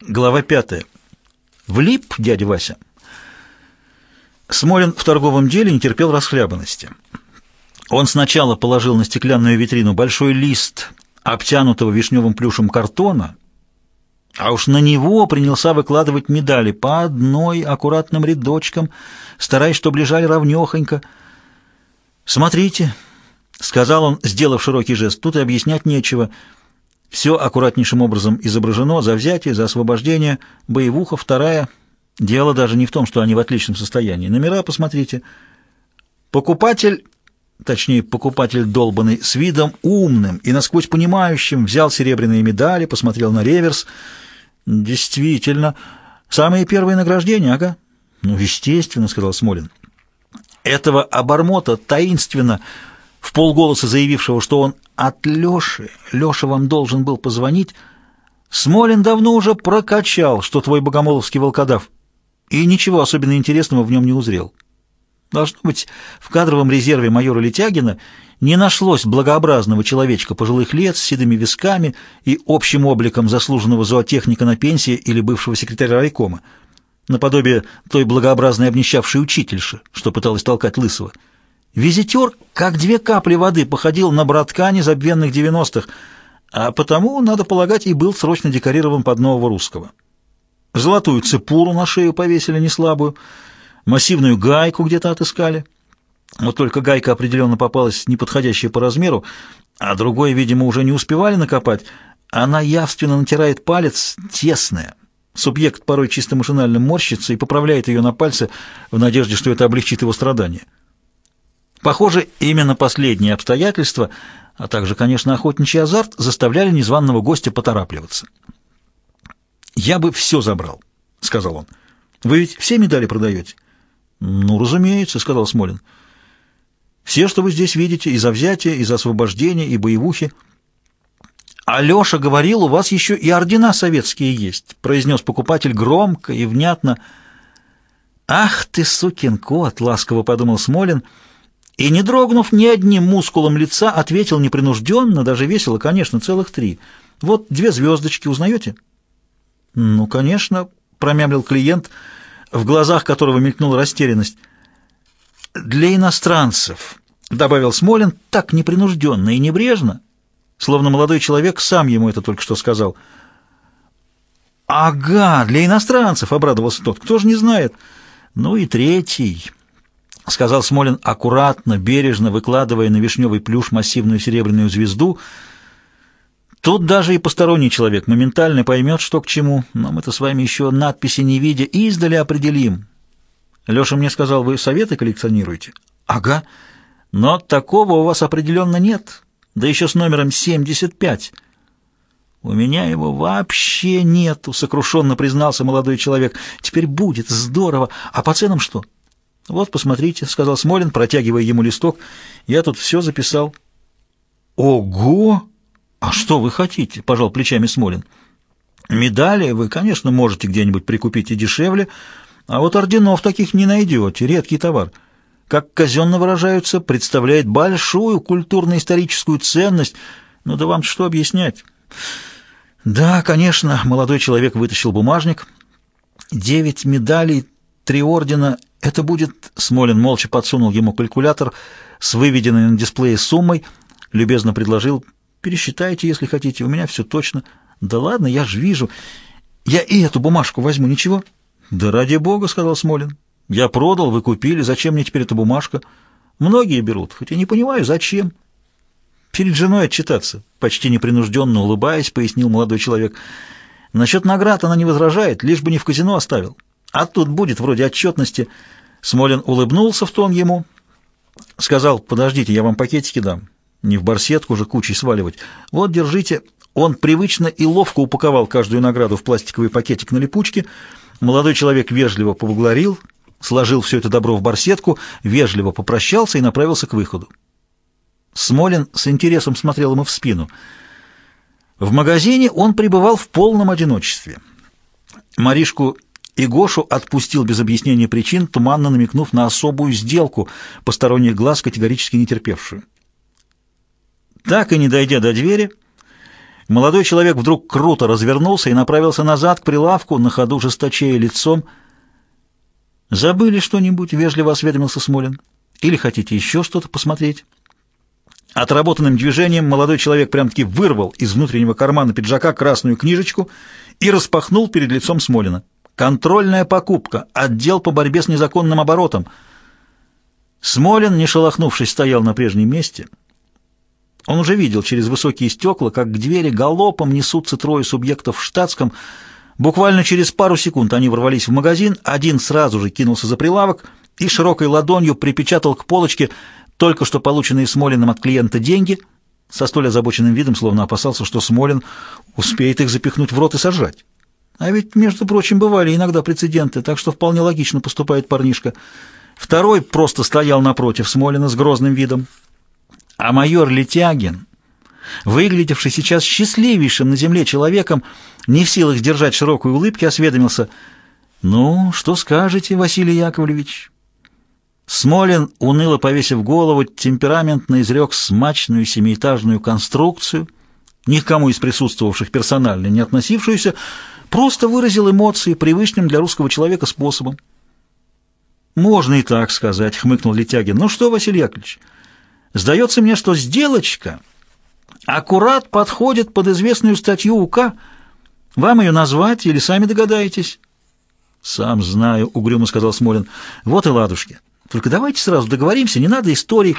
Глава пятая. Влип дядя Вася. Смолин в торговом деле не терпел расхлябанности. Он сначала положил на стеклянную витрину большой лист обтянутого вишневым плюшем картона, а уж на него принялся выкладывать медали по одной аккуратным рядочкам, стараясь, чтобы лежали ровнёхонько. «Смотрите», — сказал он, сделав широкий жест, — «тут и объяснять нечего». Все аккуратнейшим образом изображено, за взятие, за освобождение, боевуха вторая. Дело даже не в том, что они в отличном состоянии. Номера посмотрите. Покупатель, точнее, покупатель долбанный, с видом умным и насквозь понимающим, взял серебряные медали, посмотрел на реверс. Действительно, самые первые награждения, ага. Ну, естественно, сказал Смолин. Этого обормота таинственно в полголоса заявившего, что он от Леши, Леша вам должен был позвонить, Смолин давно уже прокачал, что твой богомоловский волкодав, и ничего особенно интересного в нем не узрел. Должно быть, в кадровом резерве майора Летягина не нашлось благообразного человечка пожилых лет с седыми висками и общим обликом заслуженного зоотехника на пенсии или бывшего секретаря райкома, наподобие той благообразной обнищавшей учительши, что пыталась толкать Лысого. Визитер, как две капли воды, походил на братка незабвенных девяностых, а потому, надо полагать, и был срочно декорирован под нового русского. Золотую цепуру на шею повесили неслабую, массивную гайку где-то отыскали. Вот только гайка определенно попалась неподходящая по размеру, а другой, видимо, уже не успевали накопать. Она явственно натирает палец, тесная. Субъект порой чисто машинально морщится и поправляет ее на пальце в надежде, что это облегчит его страдания. Похоже, именно последние обстоятельства, а также, конечно, охотничий азарт, заставляли незваного гостя поторапливаться. «Я бы все забрал», — сказал он. «Вы ведь все медали продаете?» «Ну, разумеется», — сказал Смолин. «Все, что вы здесь видите, и за взятие, и за освобождение, и боевухи». «Алеша говорил, у вас еще и ордена советские есть», — произнес покупатель громко и внятно. «Ах ты, сукин кот!» — ласково подумал Смолин — и, не дрогнув ни одним мускулом лица, ответил непринужденно, даже весело, конечно, целых три. «Вот две звездочки, узнаете?» «Ну, конечно», — промямлил клиент, в глазах которого мелькнула растерянность. «Для иностранцев», — добавил Смолин, так непринужденно и небрежно, словно молодой человек сам ему это только что сказал. «Ага, для иностранцев», — обрадовался тот, — «кто же не знает?» «Ну и третий». — сказал Смолин аккуратно, бережно выкладывая на вишневый плюш массивную серебряную звезду. «Тут даже и посторонний человек моментально поймет, что к чему, но мы-то с вами еще надписи не видя издали определим». Леша мне сказал, вы советы коллекционируете? «Ага, но такого у вас определенно нет, да еще с номером 75». «У меня его вообще нету», — сокрушенно признался молодой человек. «Теперь будет, здорово. А по ценам что?» «Вот, посмотрите», — сказал Смолин, протягивая ему листок. «Я тут все записал». «Ого! А что вы хотите?» — пожал плечами Смолин. «Медали вы, конечно, можете где-нибудь прикупить и дешевле, а вот орденов таких не найдете, редкий товар. Как казенно выражаются, представляет большую культурно-историческую ценность. Ну да вам что объяснять?» «Да, конечно», — молодой человек вытащил бумажник. «Девять медалей, три ордена это будет... Смолин молча подсунул ему калькулятор с выведенной на дисплее суммой, любезно предложил. Пересчитайте, если хотите, у меня все точно. Да ладно, я же вижу. Я и эту бумажку возьму, ничего? Да ради бога, сказал Смолин. Я продал, вы купили, зачем мне теперь эта бумажка? Многие берут, хотя не понимаю, зачем. Перед женой отчитаться, почти непринужденно улыбаясь, пояснил молодой человек. Насчет наград она не возражает, лишь бы не в казино оставил. А тут будет вроде отчетности. Смолин улыбнулся в тон ему. Сказал, подождите, я вам пакетики дам. Не в барсетку же кучей сваливать. Вот, держите. Он привычно и ловко упаковал каждую награду в пластиковый пакетик на липучке. Молодой человек вежливо поблагодарил, сложил все это добро в барсетку, вежливо попрощался и направился к выходу. Смолин с интересом смотрел ему в спину. В магазине он пребывал в полном одиночестве. Маришку и Гошу отпустил без объяснения причин, туманно намекнув на особую сделку, посторонних глаз категорически не терпевшую. Так и не дойдя до двери, Молодой человек вдруг круто развернулся и направился назад к прилавку, на ходу жесточея лицом. «Забыли что-нибудь?» — вежливо осведомился Смолин. «Или хотите еще что-то посмотреть?» Отработанным движением молодой человек прям-таки вырвал из внутреннего кармана пиджака красную книжечку и распахнул перед лицом Смолина. «Контрольная покупка. Отдел по борьбе с незаконным оборотом». Смолин, не шелохнувшись, стоял на прежнем месте. Он уже видел через высокие стекла, как к двери галопом несутся трое субъектов в штатском. Буквально через пару секунд они ворвались в магазин, один сразу же кинулся за прилавок и широкой ладонью припечатал к полочке только что полученные Смолиным от клиента деньги, со столь озабоченным видом, словно опасался, что Смолин успеет их запихнуть в рот и сожрать. А ведь, между прочим, бывали иногда прецеденты, так что вполне логично поступает парнишка. Второй просто стоял напротив Смолина с грозным видом. А майор Летягин, выглядевший сейчас счастливейшим на земле человеком, не в силах сдержать широкой улыбки, осведомился. «Ну, что скажете, Василий Яковлевич?» Смолин, уныло повесив голову, темпераментно изрек смачную семиэтажную конструкцию, никому из присутствовавших персонально не относившуюся, просто выразил эмоции привычным для русского человека способом. «Можно и так сказать», — хмыкнул Летягин. «Ну что, Василий Яковлевич, сдается мне, что сделочка аккурат подходит под известную статью УК. Вам ее назвать или сами догадаетесь?» «Сам знаю», — угрюмо сказал Смолин. «Вот и ладушки». Только давайте сразу договоримся, не надо историй,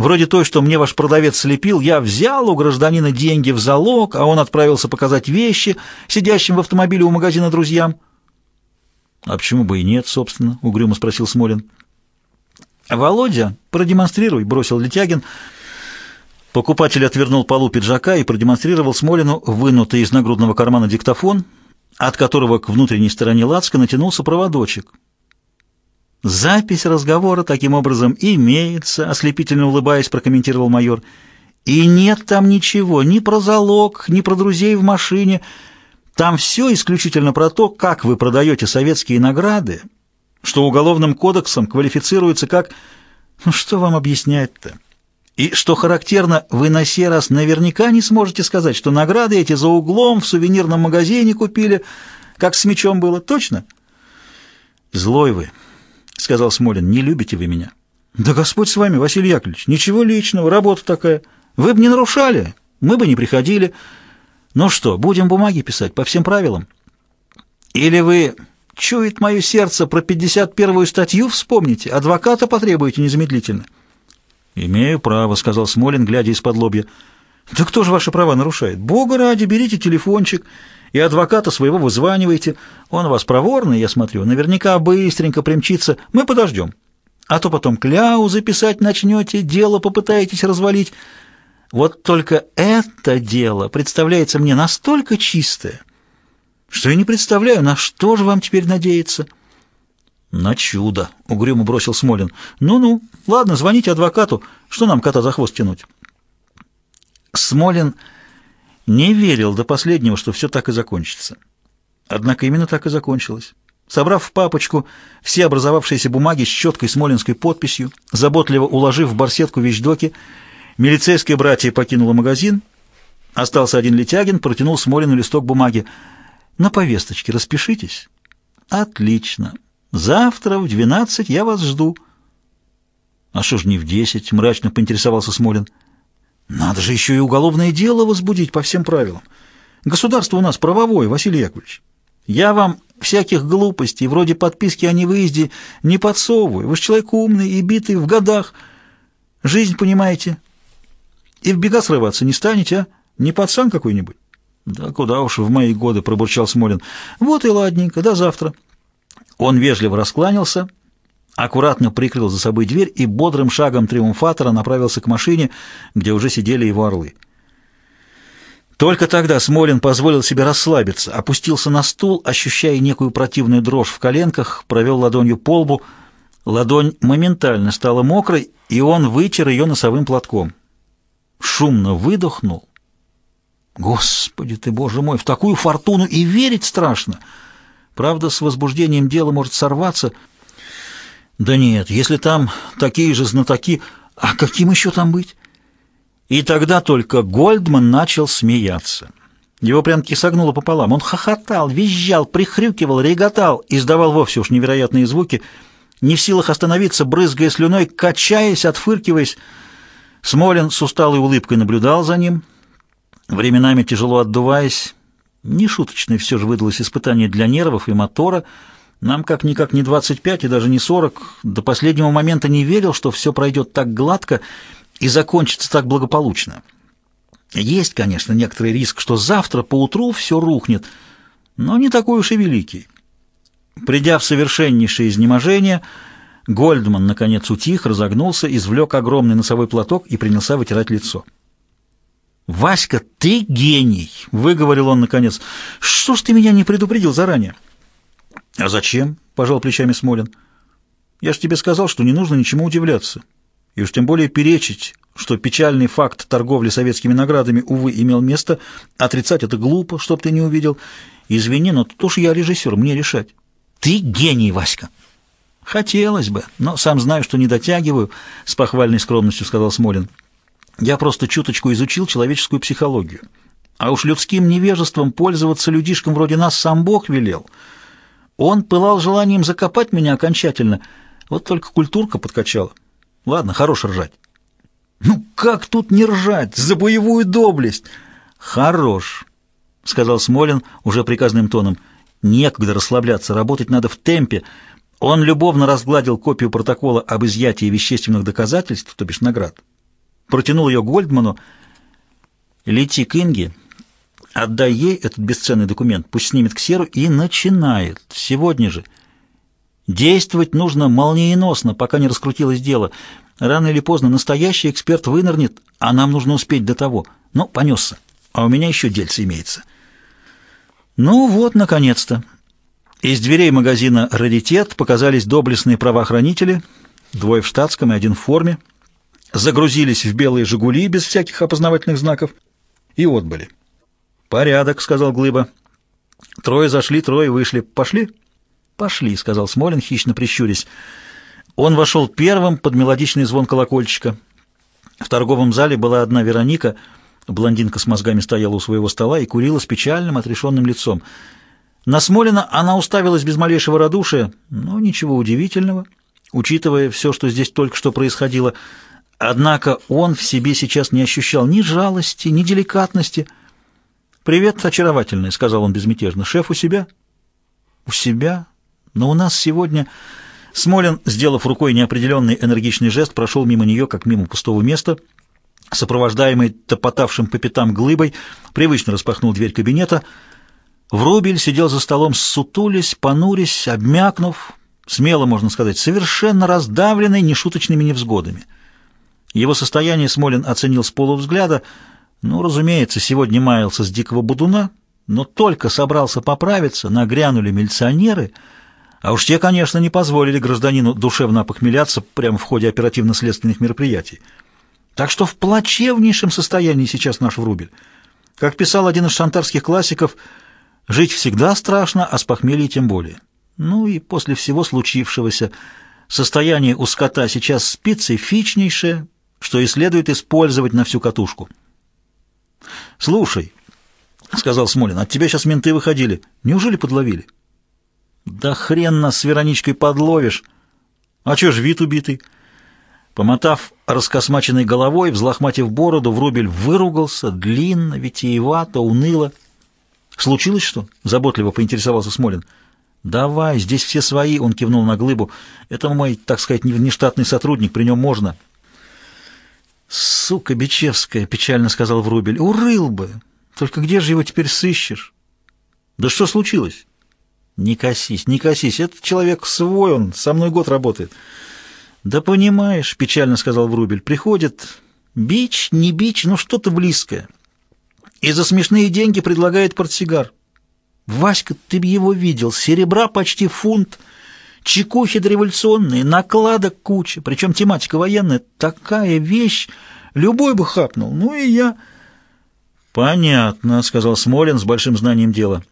вроде той, что мне ваш продавец слепил. Я взял у гражданина деньги в залог, а он отправился показать вещи сидящим в автомобиле у магазина друзьям. — А почему бы и нет, собственно? — угрюмо спросил Смолин. — Володя, продемонстрируй, — бросил Летягин. Покупатель отвернул полу пиджака и продемонстрировал Смолину вынутый из нагрудного кармана диктофон, от которого к внутренней стороне лацка натянулся проводочек. Запись разговора таким образом имеется, ослепительно улыбаясь, прокомментировал майор. И нет там ничего, ни про залог, ни про друзей в машине. Там все исключительно про то, как вы продаете советские награды, что уголовным кодексом квалифицируется как... Ну что вам объяснять-то? И что характерно, вы на сей раз наверняка не сможете сказать, что награды эти за углом в сувенирном магазине купили, как с мечом было. Точно? Злой вы. — сказал Смолин, — не любите вы меня. Да Господь с вами, Василий Яковлевич, ничего личного, работа такая. Вы бы не нарушали, мы бы не приходили. Ну что, будем бумаги писать по всем правилам? Или вы, чует мое сердце, про 51-ю статью вспомните, адвоката потребуете незамедлительно? Имею право, — сказал Смолин, глядя из-под лобья. Да кто же ваши права нарушает? Бога ради, берите телефончик и адвоката своего вызванивайте. Он вас проворный, я смотрю, наверняка быстренько примчится. Мы подождем. А то потом кляу записать начнете, дело попытаетесь развалить. Вот только это дело представляется мне настолько чистое, что я не представляю, на что же вам теперь надеяться». «На чудо!» — угрюмо бросил Смолин. «Ну-ну, ладно, звоните адвокату. Что нам кота за хвост тянуть?» Смолин не верил до последнего, что все так и закончится. Однако именно так и закончилось. Собрав в папочку все образовавшиеся бумаги с четкой смолинской подписью, заботливо уложив в барсетку вещдоки, милицейское братья покинуло магазин, остался один Летягин, протянул Смолину листок бумаги. «На повесточке распишитесь». «Отлично. Завтра в двенадцать я вас жду». «А что ж не в десять?» — мрачно поинтересовался Смолин. Надо же еще и уголовное дело возбудить по всем правилам. Государство у нас правовое, Василий Яковлевич. Я вам всяких глупостей, вроде подписки о невыезде, не подсовываю. Вы же человек умный и битый в годах. Жизнь, понимаете. И в бега срываться не станете, а? Не пацан какой-нибудь? Да куда уж в мои годы, пробурчал Смолин. Вот и ладненько, до завтра. Он вежливо раскланялся аккуратно прикрыл за собой дверь и бодрым шагом триумфатора направился к машине, где уже сидели его орлы. Только тогда Смолин позволил себе расслабиться, опустился на стул, ощущая некую противную дрожь в коленках, провел ладонью по лбу. Ладонь моментально стала мокрой, и он вытер ее носовым платком. Шумно выдохнул. Господи ты, боже мой, в такую фортуну и верить страшно! Правда, с возбуждением дело может сорваться — да нет, если там такие же знатоки, а каким еще там быть? И тогда только Гольдман начал смеяться. Его прям-таки согнуло пополам. Он хохотал, визжал, прихрюкивал, реготал, издавал вовсе уж невероятные звуки, не в силах остановиться, брызгая слюной, качаясь, отфыркиваясь. Смолин с усталой улыбкой наблюдал за ним, временами тяжело отдуваясь. Нешуточное все же выдалось испытание для нервов и мотора. Нам как-никак не 25 и даже не 40. До последнего момента не верил, что все пройдет так гладко и закончится так благополучно. Есть, конечно, некоторый риск, что завтра поутру все рухнет, но не такой уж и великий. Придя в совершеннейшее изнеможение, Гольдман, наконец, утих, разогнулся, извлек огромный носовой платок и принялся вытирать лицо. «Васька, ты гений!» — выговорил он наконец. «Что ж ты меня не предупредил заранее?» «А зачем?» — пожал плечами Смолин. «Я ж тебе сказал, что не нужно ничему удивляться. И уж тем более перечить, что печальный факт торговли советскими наградами, увы, имел место. Отрицать это глупо, чтоб ты не увидел. Извини, но тут уж я режиссер, мне решать». «Ты гений, Васька!» «Хотелось бы, но сам знаю, что не дотягиваю», — с похвальной скромностью сказал Смолин. «Я просто чуточку изучил человеческую психологию. А уж людским невежеством пользоваться людишкам вроде нас сам Бог велел. Он пылал желанием закопать меня окончательно, вот только культурка подкачала. Ладно, хорош ржать». «Ну как тут не ржать? За боевую доблесть!» «Хорош», — сказал Смолин уже приказным тоном. «Некогда расслабляться, работать надо в темпе». Он любовно разгладил копию протокола об изъятии вещественных доказательств, то бишь наград. Протянул ее Гольдману. «Лети к Инге, отдай ей этот бесценный документ, пусть снимет ксеру и начинает. Сегодня же. Действовать нужно молниеносно, пока не раскрутилось дело. Рано или поздно настоящий эксперт вынырнет, а нам нужно успеть до того. Ну, понесся. А у меня еще дельце имеется». «Ну вот, наконец-то». Из дверей магазина «Раритет» показались доблестные правоохранители, двое в штатском и один в форме, загрузились в белые «Жигули» без всяких опознавательных знаков и отбыли. «Порядок», — сказал Глыба. «Трое зашли, трое вышли. Пошли?» «Пошли», — сказал Смолин, хищно прищурясь. Он вошел первым под мелодичный звон колокольчика. В торговом зале была одна Вероника, блондинка с мозгами стояла у своего стола и курила с печальным, отрешенным лицом — на Смолина она уставилась без малейшего радушия, но ничего удивительного, учитывая все, что здесь только что происходило. Однако он в себе сейчас не ощущал ни жалости, ни деликатности. «Привет, очаровательный», — сказал он безмятежно. «Шеф у себя?» «У себя? Но у нас сегодня...» Смолин, сделав рукой неопределенный энергичный жест, прошел мимо нее, как мимо пустого места, сопровождаемый топотавшим по пятам глыбой, привычно распахнул дверь кабинета — Врубель сидел за столом, сутулись, понурясь, обмякнув, смело можно сказать, совершенно раздавленный нешуточными невзгодами. Его состояние Смолин оценил с полувзгляда, ну, разумеется, сегодня маялся с дикого будуна, но только собрался поправиться, нагрянули милиционеры, а уж те, конечно, не позволили гражданину душевно опохмеляться прямо в ходе оперативно-следственных мероприятий. Так что в плачевнейшем состоянии сейчас наш Врубель. Как писал один из шантарских классиков – Жить всегда страшно, а с похмелья тем более. Ну и после всего случившегося состояние у скота сейчас специфичнейшее, что и следует использовать на всю катушку. «Слушай», — сказал Смолин, — «от тебя сейчас менты выходили. Неужели подловили?» «Да хрен нас с Вероничкой подловишь! А чё ж вид убитый?» Помотав раскосмаченной головой, взлохматив бороду, Врубель выругался, длинно, витиевато, уныло — «Случилось что?» — заботливо поинтересовался Смолин. «Давай, здесь все свои», — он кивнул на глыбу. «Это мой, так сказать, внештатный сотрудник, при нем можно». «Сука Бичевская», — печально сказал Врубель, — «урыл бы. Только где же его теперь сыщешь?» «Да что случилось?» «Не косись, не косись. Этот человек свой, он со мной год работает». «Да понимаешь», — печально сказал Врубель, — «приходит бич, не бич, но что-то близкое» и за смешные деньги предлагает портсигар. Васька, ты б его видел, серебра почти фунт, чекухи дореволюционные, накладок куча, причем тематика военная, такая вещь, любой бы хапнул, ну и я... «Понятно», — сказал Смолин с большим знанием дела.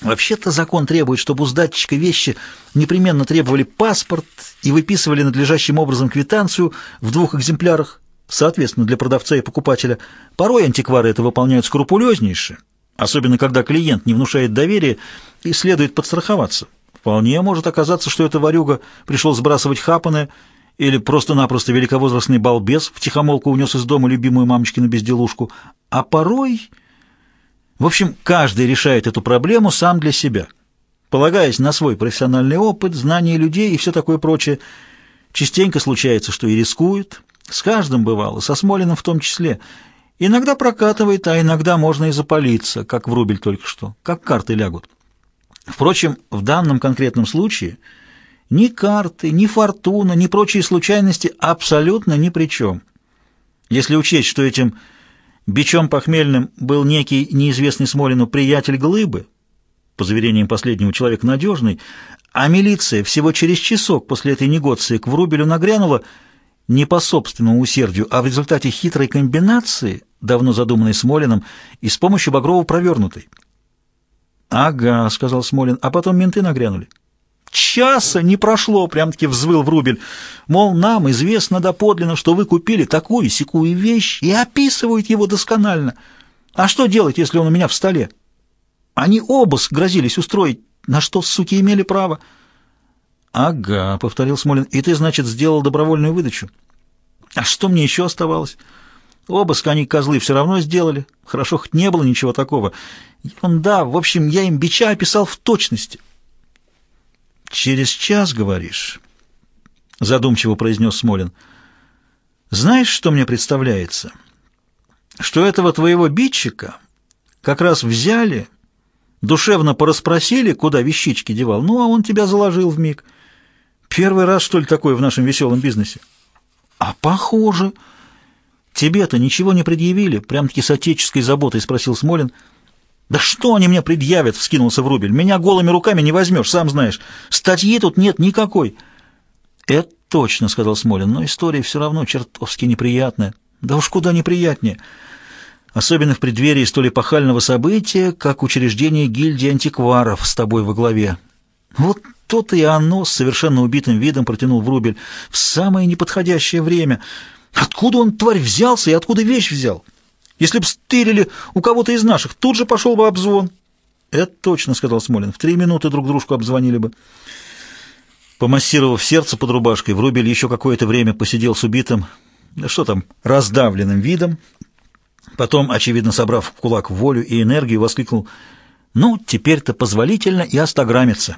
«Вообще-то закон требует, чтобы у сдатчика вещи непременно требовали паспорт и выписывали надлежащим образом квитанцию в двух экземплярах, соответственно, для продавца и покупателя. Порой антиквары это выполняют скрупулезнейше, особенно когда клиент не внушает доверия и следует подстраховаться. Вполне может оказаться, что это ворюга пришел сбрасывать хапаны или просто-напросто великовозрастный балбес втихомолку унес из дома любимую мамочкину безделушку. А порой... В общем, каждый решает эту проблему сам для себя, полагаясь на свой профессиональный опыт, знания людей и все такое прочее. Частенько случается, что и рискует. С каждым бывало, со Смолиным в том числе. Иногда прокатывает, а иногда можно и запалиться, как в рубль только что, как карты лягут. Впрочем, в данном конкретном случае ни карты, ни фортуна, ни прочие случайности абсолютно ни при чем. Если учесть, что этим бичом похмельным был некий неизвестный Смолину приятель Глыбы, по заверениям последнего человека надежный, а милиция всего через часок после этой негоции к Врубелю нагрянула не по собственному усердию, а в результате хитрой комбинации, давно задуманной Смолиным, и с помощью Багрова провернутой. «Ага», — сказал Смолин, — «а потом менты нагрянули». «Часа не прошло», — прям-таки взвыл Врубель. «Мол, нам известно доподлинно, что вы купили такую-сякую вещь и описывают его досконально. А что делать, если он у меня в столе?» Они обыск грозились устроить, на что, суки, имели право. «Ага», — повторил Смолин, — «и ты, значит, сделал добровольную выдачу?» «А что мне еще оставалось?» «Обыск они, козлы, все равно сделали. Хорошо, хоть не было ничего такого. Да, в общем, я им бича описал в точности». «Через час, говоришь?» — задумчиво произнес Смолин. «Знаешь, что мне представляется? Что этого твоего бичика как раз взяли...» Душевно пораспросили, куда вещички девал, ну, а он тебя заложил в миг. Первый раз, что ли, такое в нашем веселом бизнесе? А похоже. Тебе-то ничего не предъявили? Прям-таки с отеческой заботой спросил Смолин. Да что они мне предъявят, вскинулся Врубель. Меня голыми руками не возьмешь, сам знаешь. Статьи тут нет никакой. Это точно, сказал Смолин, но история все равно чертовски неприятная. Да уж куда неприятнее особенно в преддверии столь эпохального события, как учреждение гильдии антикваров с тобой во главе. Вот то-то и оно с совершенно убитым видом протянул Врубель в самое неподходящее время. Откуда он, тварь, взялся и откуда вещь взял? Если б стырили у кого-то из наших, тут же пошел бы обзвон. Это точно, сказал Смолин, в три минуты друг дружку обзвонили бы. Помассировав сердце под рубашкой, Врубель еще какое-то время посидел с убитым, что там, раздавленным видом, Потом, очевидно собрав в кулак волю и энергию, воскликнул «Ну, теперь-то позволительно и остаграмиться.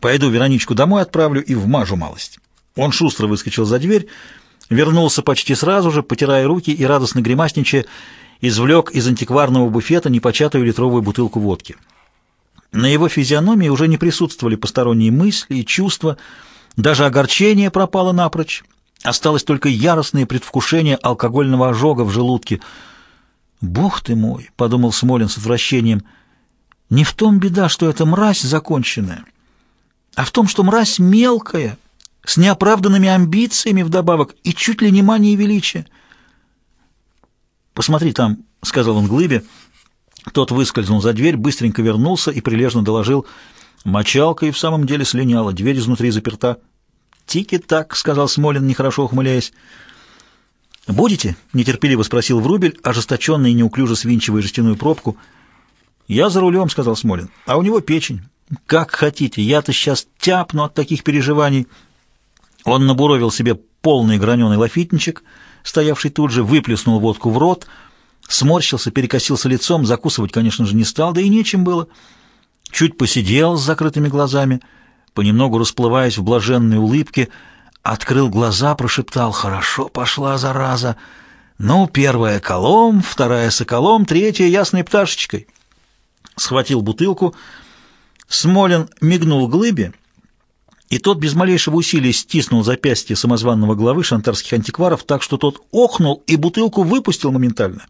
Пойду Вероничку домой отправлю и вмажу малость». Он шустро выскочил за дверь, вернулся почти сразу же, потирая руки и радостно гримасничая, извлек из антикварного буфета непочатую литровую бутылку водки. На его физиономии уже не присутствовали посторонние мысли и чувства, даже огорчение пропало напрочь. Осталось только яростное предвкушение алкогольного ожога в желудке. «Бог ты мой!» — подумал Смолин с отвращением. «Не в том беда, что это мразь законченная, а в том, что мразь мелкая, с неоправданными амбициями вдобавок и чуть ли не манией величия». «Посмотри там», — сказал он Глыбе. Тот выскользнул за дверь, быстренько вернулся и прилежно доложил. Мочалка и в самом деле слиняла, дверь изнутри заперта. «Тики-так», — сказал Смолин, нехорошо ухмыляясь. «Будете?» — нетерпеливо спросил Врубель, ожесточенный и неуклюже свинчивая жестяную пробку. «Я за рулем», — сказал Смолин, — «а у него печень». «Как хотите, я-то сейчас тяпну от таких переживаний». Он набуровил себе полный граненый лафитничек, стоявший тут же, выплеснул водку в рот, сморщился, перекосился лицом, закусывать, конечно же, не стал, да и нечем было. Чуть посидел с закрытыми глазами — понемногу расплываясь в блаженной улыбке, открыл глаза, прошептал «Хорошо пошла, зараза!» «Ну, первая колом, вторая соколом, третья ясной пташечкой». Схватил бутылку, Смолин мигнул глыбе, и тот без малейшего усилия стиснул запястье самозванного главы шантарских антикваров так, что тот охнул и бутылку выпустил моментально.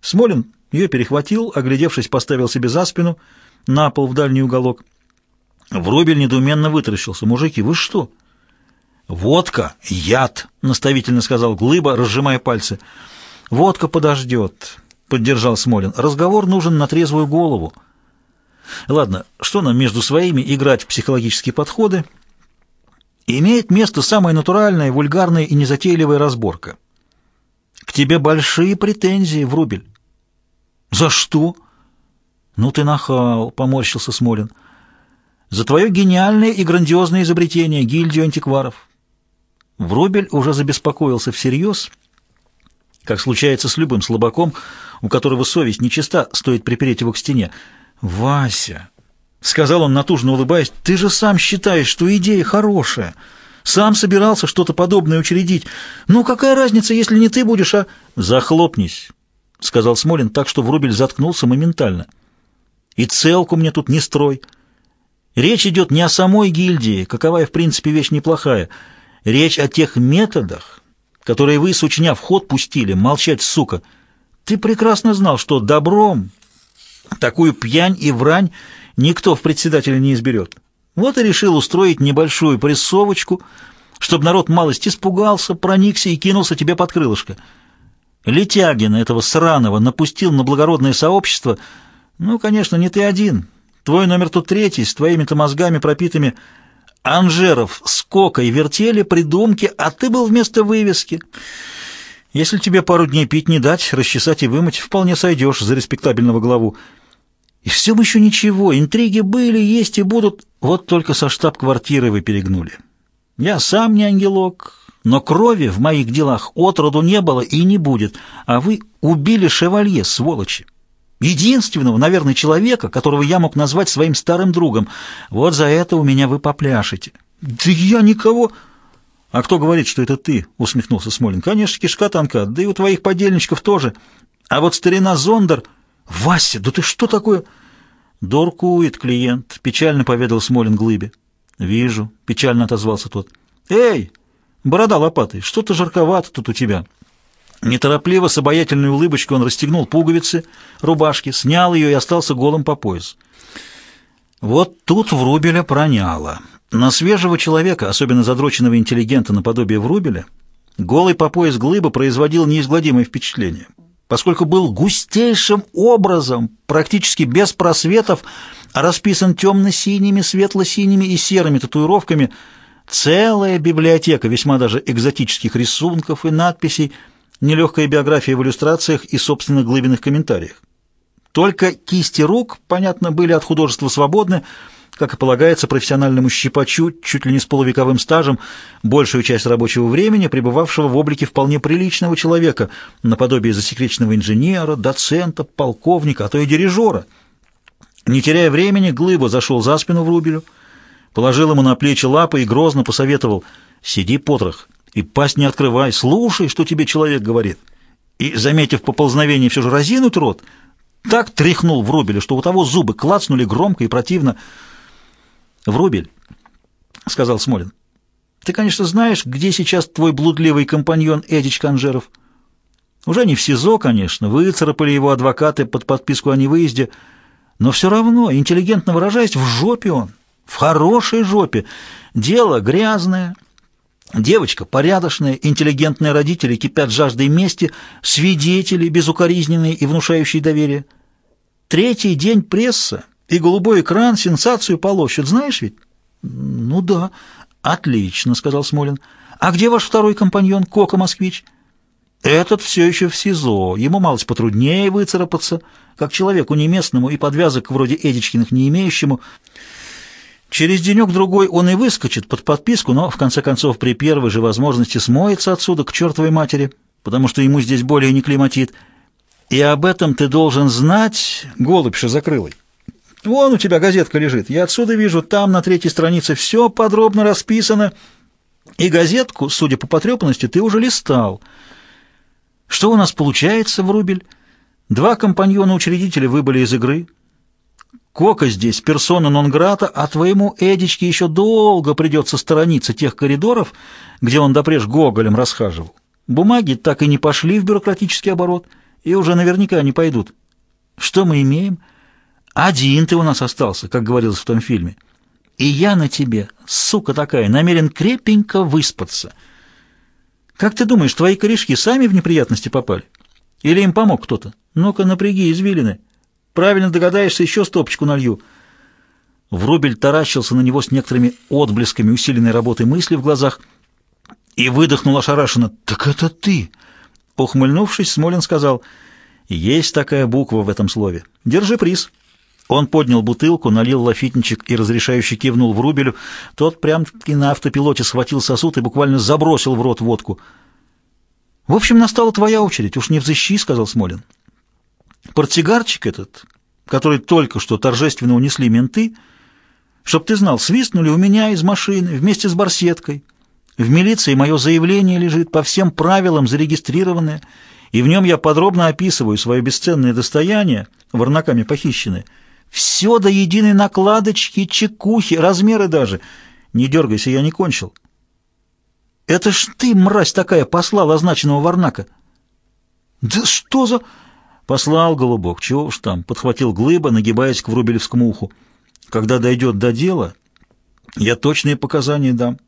Смолин ее перехватил, оглядевшись, поставил себе за спину, на пол в дальний уголок — Врубель недоуменно вытаращился. «Мужики, вы что?» «Водка — яд», — наставительно сказал Глыба, разжимая пальцы. «Водка подождет», — поддержал Смолин. «Разговор нужен на трезвую голову». «Ладно, что нам между своими играть в психологические подходы?» «Имеет место самая натуральная, вульгарная и незатейливая разборка. К тебе большие претензии, Врубель». «За что?» «Ну ты нахал», — поморщился Смолин. «За твое гениальное и грандиозное изобретение, гильдию антикваров». Врубель уже забеспокоился всерьез, как случается с любым слабаком, у которого совесть нечиста, стоит припереть его к стене. «Вася», — сказал он, натужно улыбаясь, — «ты же сам считаешь, что идея хорошая». Сам собирался что-то подобное учредить. Ну, какая разница, если не ты будешь, а...» «Захлопнись», — сказал Смолин так, что Врубель заткнулся моментально. «И целку мне тут не строй. Речь идет не о самой гильдии, каковая, в принципе, вещь неплохая. Речь о тех методах, которые вы, сучня, в ход пустили. Молчать, сука. Ты прекрасно знал, что добром такую пьянь и врань никто в председателя не изберет». Вот и решил устроить небольшую прессовочку, чтобы народ малость испугался, проникся и кинулся тебе под крылышко. Летягина этого сраного напустил на благородное сообщество. Ну, конечно, не ты один. Твой номер тут третий, с твоими-то мозгами пропитыми. Анжеров, скока и вертели, придумки, а ты был вместо вывески. Если тебе пару дней пить не дать, расчесать и вымыть, вполне сойдешь за респектабельного главу. И все бы еще ничего, интриги были, есть и будут, вот только со штаб-квартиры вы перегнули. Я сам не ангелок, но крови в моих делах отроду не было и не будет, а вы убили шевалье, сволочи. Единственного, наверное, человека, которого я мог назвать своим старым другом. Вот за это у меня вы попляшете. Да я никого... А кто говорит, что это ты? Усмехнулся Смолин. Конечно, кишка танка, да и у твоих подельничков тоже. А вот старина Зондер... Вася, да ты что такое... «Доркует клиент», — печально поведал Смолин глыбе. «Вижу», — печально отозвался тот. «Эй, борода лопатой, что-то жарковато тут у тебя». Неторопливо, с обаятельной улыбочкой он расстегнул пуговицы рубашки, снял ее и остался голым по пояс. Вот тут Врубеля проняло. На свежего человека, особенно задроченного интеллигента наподобие Врубеля, голый по пояс глыба производил неизгладимое впечатление поскольку был густейшим образом, практически без просветов, расписан темно-синими, светло-синими и серыми татуировками, целая библиотека весьма даже экзотических рисунков и надписей, нелегкая биография в иллюстрациях и собственно глубинных комментариях. Только кисти рук, понятно, были от художества свободны, как и полагается профессиональному щипачу, чуть ли не с полувековым стажем, большую часть рабочего времени пребывавшего в облике вполне приличного человека, наподобие засекреченного инженера, доцента, полковника, а то и дирижера. Не теряя времени, Глыба зашел за спину в Рубелю, положил ему на плечи лапы и грозно посоветовал «Сиди, потрох, и пасть не открывай, слушай, что тебе человек говорит». И, заметив поползновение все же разинуть рот, так тряхнул в Рубеле, что у того зубы клацнули громко и противно, «Врубель», — сказал Смолин, — «ты, конечно, знаешь, где сейчас твой блудливый компаньон Эдич Канжеров? Уже не в СИЗО, конечно, выцарапали его адвокаты под подписку о невыезде, но все равно, интеллигентно выражаясь, в жопе он, в хорошей жопе. Дело грязное». Девочка порядочная, интеллигентные родители кипят жаждой мести, свидетели безукоризненные и внушающие доверие. Третий день пресса и голубой экран сенсацию полощут, знаешь ведь? Ну да. Отлично, сказал Смолин. А где ваш второй компаньон, Кока Москвич? Этот все еще в СИЗО. Ему малость потруднее выцарапаться, как человеку неместному и подвязок вроде Эдичкиных не имеющему. Через денек-другой он и выскочит под подписку, но, в конце концов, при первой же возможности смоется отсюда к чертовой матери, потому что ему здесь более не климатит. И об этом ты должен знать, голубь шизокрылый. Вон у тебя газетка лежит. Я отсюда вижу, там на третьей странице все подробно расписано. И газетку, судя по потрепанности, ты уже листал. Что у нас получается, Врубель? Два компаньона-учредителя выбыли из игры. Кока здесь персона нон-грата, а твоему Эдичке еще долго придется сторониться тех коридоров, где он допреж Гоголем расхаживал. Бумаги так и не пошли в бюрократический оборот, и уже наверняка не пойдут. Что мы имеем? — один ты у нас остался, как говорилось в том фильме. И я на тебе, сука такая, намерен крепенько выспаться. Как ты думаешь, твои корешки сами в неприятности попали? Или им помог кто-то? Ну-ка, напряги извилины. Правильно догадаешься, еще стопочку налью. Врубель таращился на него с некоторыми отблесками усиленной работы мысли в глазах и выдохнул ошарашенно. «Так это ты!» Ухмыльнувшись, Смолин сказал, «Есть такая буква в этом слове. Держи приз». Он поднял бутылку, налил лафитничек и разрешающе кивнул в рубелю. Тот прям и на автопилоте схватил сосуд и буквально забросил в рот водку. «В общем, настала твоя очередь, уж не взыщи», — сказал Смолин. «Портсигарчик этот, который только что торжественно унесли менты, чтоб ты знал, свистнули у меня из машины вместе с барсеткой. В милиции мое заявление лежит по всем правилам зарегистрированное, и в нем я подробно описываю свое бесценное достояние, ворнаками похищенное». Все до единой накладочки, чекухи, размеры даже. Не дергайся, я не кончил. Это ж ты, мразь такая, послал означенного Варнака. Да что за... Послал, голубок, чего уж там, подхватил глыба, нагибаясь к Врубелевскому уху. Когда дойдет до дела, я точные показания дам.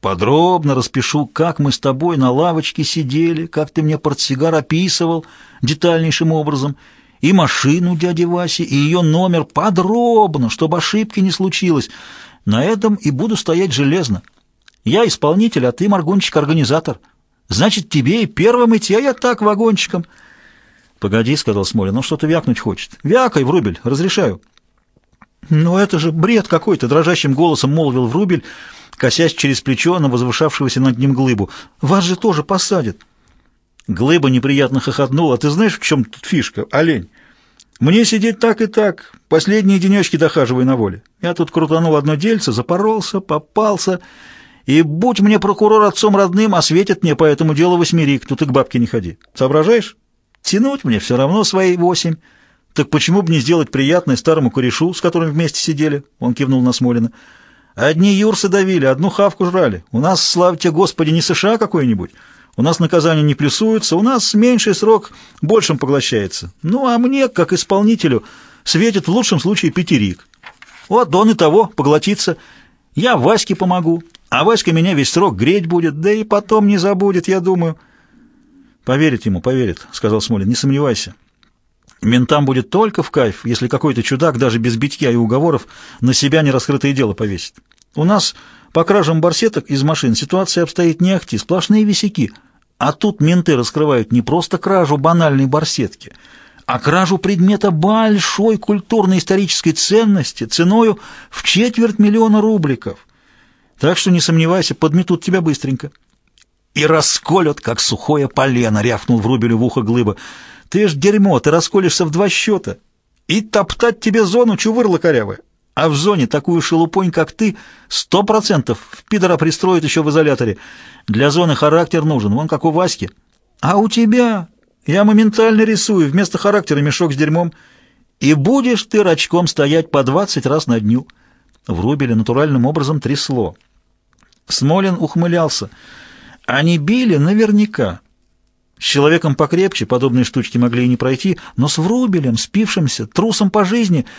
Подробно распишу, как мы с тобой на лавочке сидели, как ты мне портсигар описывал детальнейшим образом, и машину дяди Васи, и ее номер подробно, чтобы ошибки не случилось. На этом и буду стоять железно. Я исполнитель, а ты, Маргунчик, Значит, тебе и первым идти, а я так, вагончиком. Погоди, — сказал Смолин, — ну что-то вякнуть хочет. Вякай, Врубель, разрешаю. Ну это же бред какой-то, — дрожащим голосом молвил Врубель, косясь через плечо на возвышавшегося над ним глыбу. Вас же тоже посадят. Глыба неприятно хохотнул. «А ты знаешь, в чем тут фишка, олень? Мне сидеть так и так, последние денечки дохаживаю на воле. Я тут крутанул одно дельце, запоролся, попался, и будь мне прокурор отцом родным, осветит мне по этому делу восьмерик, тут и к бабке не ходи. Соображаешь? Тянуть мне все равно свои восемь. Так почему бы не сделать приятное старому корешу, с которым вместе сидели?» Он кивнул на Смолина. «Одни юрсы давили, одну хавку жрали. У нас, слава тебе, Господи, не США какой-нибудь». У нас наказание не плюсуется, у нас меньший срок большим поглощается. Ну, а мне, как исполнителю, светит в лучшем случае пятерик. Вот он и того поглотится. Я Ваське помогу, а Васька меня весь срок греть будет, да и потом не забудет, я думаю. Поверит ему, поверит, — сказал Смолин, — не сомневайся. Ментам будет только в кайф, если какой-то чудак даже без битья и уговоров на себя нераскрытое дело повесит. У нас по кражам барсеток из машин ситуация обстоит не ахти, сплошные висяки — а тут менты раскрывают не просто кражу банальной барсетки, а кражу предмета большой культурно-исторической ценности ценою в четверть миллиона рубликов. Так что не сомневайся, подметут тебя быстренько. И расколют, как сухое полено, рявкнул Врубелю в ухо глыба. Ты ж дерьмо, ты расколешься в два счета. И топтать тебе зону чувырла корявая. А в зоне такую шелупонь, как ты, сто процентов в пидора пристроят еще в изоляторе. Для зоны характер нужен, вон как у Васьки. А у тебя? Я моментально рисую, вместо характера мешок с дерьмом. И будешь ты рачком стоять по двадцать раз на дню. Врубили натуральным образом трясло. Смолин ухмылялся. Они били наверняка. С человеком покрепче подобные штучки могли и не пройти, но с Врубелем, спившимся, трусом по жизни —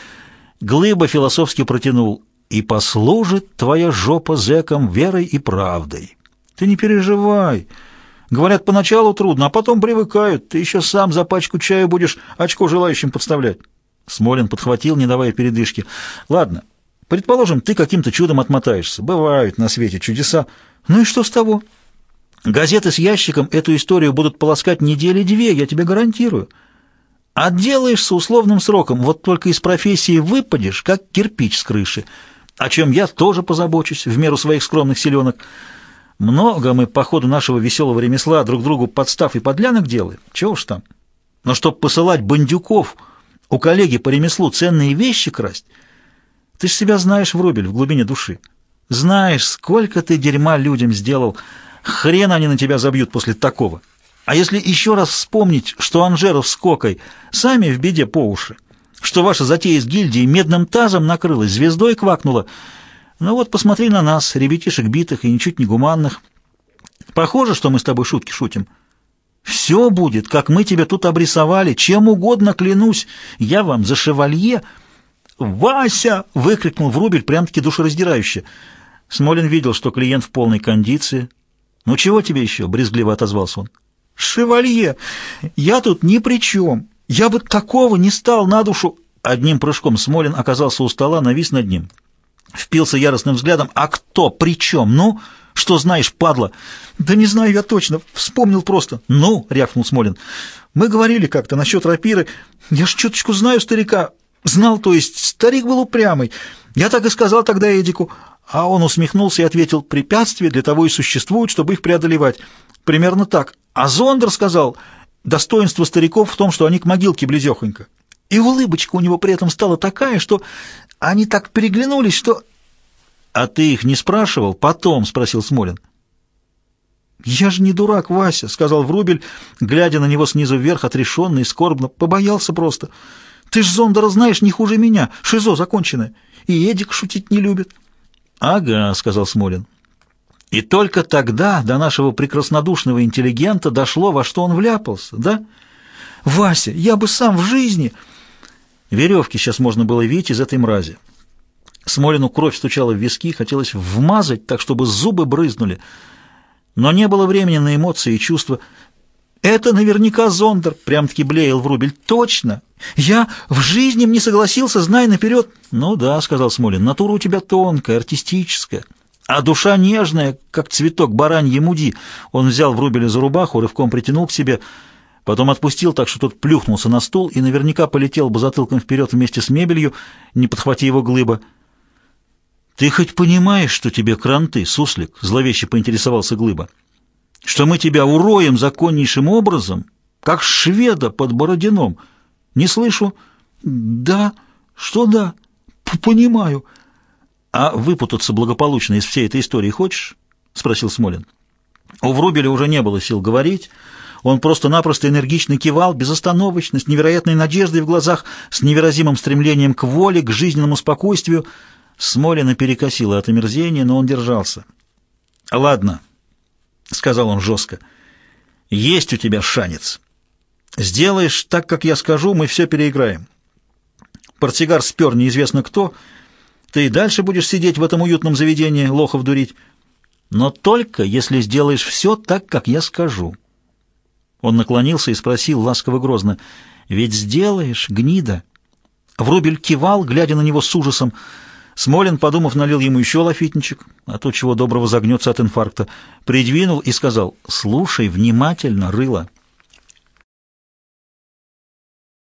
Глыба философски протянул «И послужит твоя жопа зэком верой и правдой». Ты не переживай. Говорят, поначалу трудно, а потом привыкают. Ты еще сам за пачку чая будешь очко желающим подставлять. Смолин подхватил, не давая передышки. Ладно, предположим, ты каким-то чудом отмотаешься. Бывают на свете чудеса. Ну и что с того? Газеты с ящиком эту историю будут полоскать недели две, я тебе гарантирую. Отделаешься условным сроком, вот только из профессии выпадешь, как кирпич с крыши, о чем я тоже позабочусь в меру своих скромных силенок. Много мы по ходу нашего веселого ремесла друг другу подстав и подлянок делаем, чего уж там. Но чтоб посылать бандюков у коллеги по ремеслу ценные вещи красть, ты ж себя знаешь, Врубель, в глубине души. Знаешь, сколько ты дерьма людям сделал, хрен они на тебя забьют после такого». А если еще раз вспомнить, что Анжеров с Кокой сами в беде по уши, что ваша затея с гильдией медным тазом накрылась, звездой квакнула, ну вот посмотри на нас, ребятишек битых и ничуть не гуманных. Похоже, что мы с тобой шутки шутим. Все будет, как мы тебя тут обрисовали, чем угодно клянусь. Я вам за шевалье... «Вася!» — выкрикнул Врубель прям-таки душераздирающе. Смолин видел, что клиент в полной кондиции. «Ну чего тебе еще?» — брезгливо отозвался он. «Шевалье! Я тут ни при чем! Я бы такого не стал на душу!» Одним прыжком Смолин оказался у стола, навис над ним. Впился яростным взглядом. «А кто? При чем? Ну? Что знаешь, падла?» «Да не знаю я точно. Вспомнил просто». «Ну?» — рявкнул Смолин. «Мы говорили как-то насчет рапиры. Я ж чуточку знаю старика. Знал, то есть старик был упрямый. Я так и сказал тогда Эдику. А он усмехнулся и ответил, препятствия для того и существуют, чтобы их преодолевать. Примерно так. А Зондер сказал, достоинство стариков в том, что они к могилке близехонько. И улыбочка у него при этом стала такая, что они так переглянулись, что... — А ты их не спрашивал? Потом, — спросил Смолин. — Я же не дурак, Вася, — сказал Врубель, глядя на него снизу вверх, отрешенно и скорбно. Побоялся просто. Ты ж Зондера знаешь не хуже меня. Шизо законченное. И Эдик шутить не любит. — Ага, — сказал Смолин. И только тогда до нашего прекраснодушного интеллигента дошло, во что он вляпался, да? Вася, я бы сам в жизни... Веревки сейчас можно было видеть из этой мрази. Смолину кровь стучала в виски, хотелось вмазать так, чтобы зубы брызнули. Но не было времени на эмоции и чувства. «Это наверняка Зондер», — прям-таки блеял Врубель. «Точно! Я в жизни не согласился, зная наперед». «Ну да», — сказал Смолин, — «натура у тебя тонкая, артистическая». А душа нежная, как цветок бараньи муди. Он взял Врубеля за рубаху, рывком притянул к себе, потом отпустил так, что тот плюхнулся на стул и наверняка полетел бы затылком вперед вместе с мебелью, не подхвати его глыба. «Ты хоть понимаешь, что тебе кранты, суслик?» — зловеще поинтересовался глыба. «Что мы тебя уроем законнейшим образом, как шведа под Бородином? Не слышу?» «Да, что да, П понимаю». «А выпутаться благополучно из всей этой истории хочешь?» — спросил Смолин. У Врубеля уже не было сил говорить. Он просто-напросто энергично кивал, безостановочно, с невероятной надеждой в глазах, с невыразимым стремлением к воле, к жизненному спокойствию. Смолина перекосило от омерзения, но он держался. «Ладно», — сказал он жестко, — «есть у тебя шанец. Сделаешь так, как я скажу, мы все переиграем. Портсигар спер неизвестно кто — ты и дальше будешь сидеть в этом уютном заведении, лохов дурить. Но только если сделаешь все так, как я скажу. Он наклонился и спросил ласково-грозно, «Ведь сделаешь, гнида?» Врубель кивал, глядя на него с ужасом. Смолин, подумав, налил ему еще лафитничек, а то чего доброго загнется от инфаркта, придвинул и сказал, «Слушай внимательно, рыло».